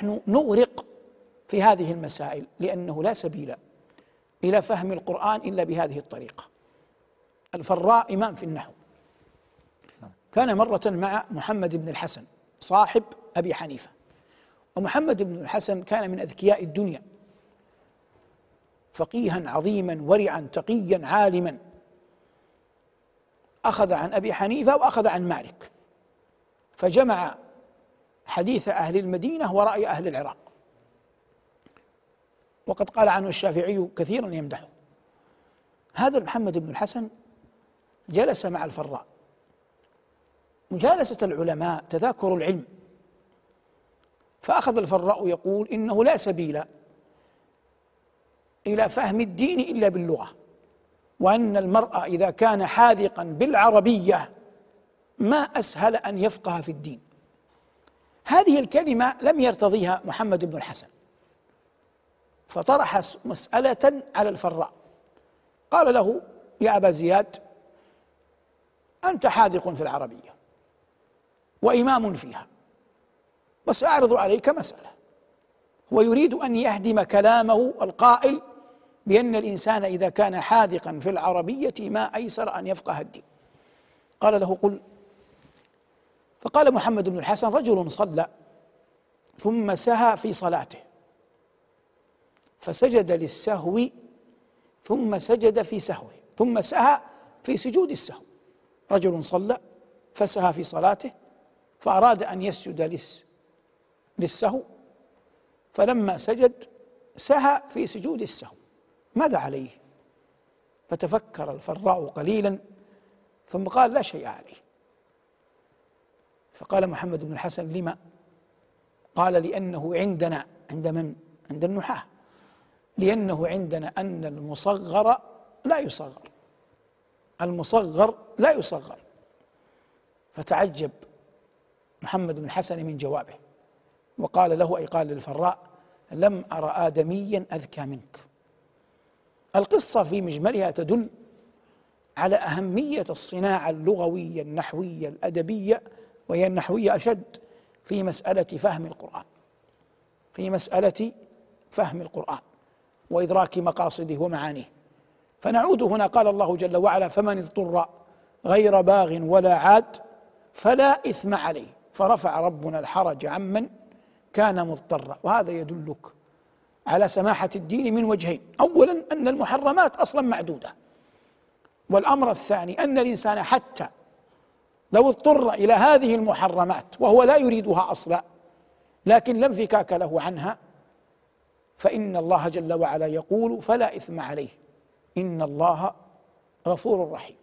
نحن نغرق في هذه المسائل لأنه لا سبيل إلى فهم القرآن إلا بهذه الطريقة. الفراء إمام في النحو. كان مرة مع محمد بن الحسن صاحب أبي حنيفة. ومحمد بن الحسن كان من أذكياء الدنيا. فقيها عظيما ورعا تقيا عالما. أخذ عن أبي حنيفة وأخذ عن مالك. فجمع حديث أهل المدينة ورأي أهل العراق. وقد قال عنه الشافعي كثيرا يمدحه. هذا محمد بن الحسن جلس مع الفراء. مجالسة العلماء تذاكر العلم. فأخذ الفراء يقول إنه لا سبيل إلى فهم الدين إلا باللغة. وأن المرء إذا كان حاذقا بالعربية ما أسهل أن يفقه في الدين. هذه الكلمة لم يرتضيها محمد بن الحسن. فطرح مسألة على الفراء. قال له يا أبا زياد أنت حاذق في العربية وإمام فيها وسأعرض عليك مسألة. هو يريد أن يهدم كلامه القائل بأن الإنسان إذا كان حاذقا في العربية ما أيسر أن يفقه الدين. قال له قل فقال محمد بن الحسن رجل صلى ثم سهى في صلاته. فسجد للسهو ثم سجد في سهوه ثم سهى في سجود السهو. رجل صلى فسهى في صلاته فأراد أن يسجد للسهو. فلما سجد سهى في سجود السهو. ماذا عليه؟ فتفكر الفراء قليلا ثم قال لا شيء عليه. فقال محمد بن الحسن لما قال لأنه عندنا عند من؟ عند النحاة. لأنه عندنا أن المصغر لا يصغر. المصغر لا يصغر. فتعجب محمد بن الحسن من جوابه وقال له أي قال للفراء لم أرى آدميا أذكى منك. القصة في مجملها تدل على أهمية الصناعة اللغوية النحوية الأدبية وهي النحوية أشد في مسألة فهم القرآن. في مسألة فهم القرآن وإدراك مقاصده ومعانيه. فنعود هنا قال الله جل وعلا فمن اضطر غير باغ ولا عاد فلا إثم عليه. فرفع ربنا الحرج عمن كان مضطرا. وهذا يدلك على سماحة الدين من وجهين. أولا أن المحرمات أصلا معدودة. والأمر الثاني أن الإنسان حتى لو اضطر إلى هذه المحرمات وهو لا يريدها أصلا لكن لا انفكاك له عنها فإن الله جل وعلا يقول فلا إثم عليه. إن الله غفور رحيم.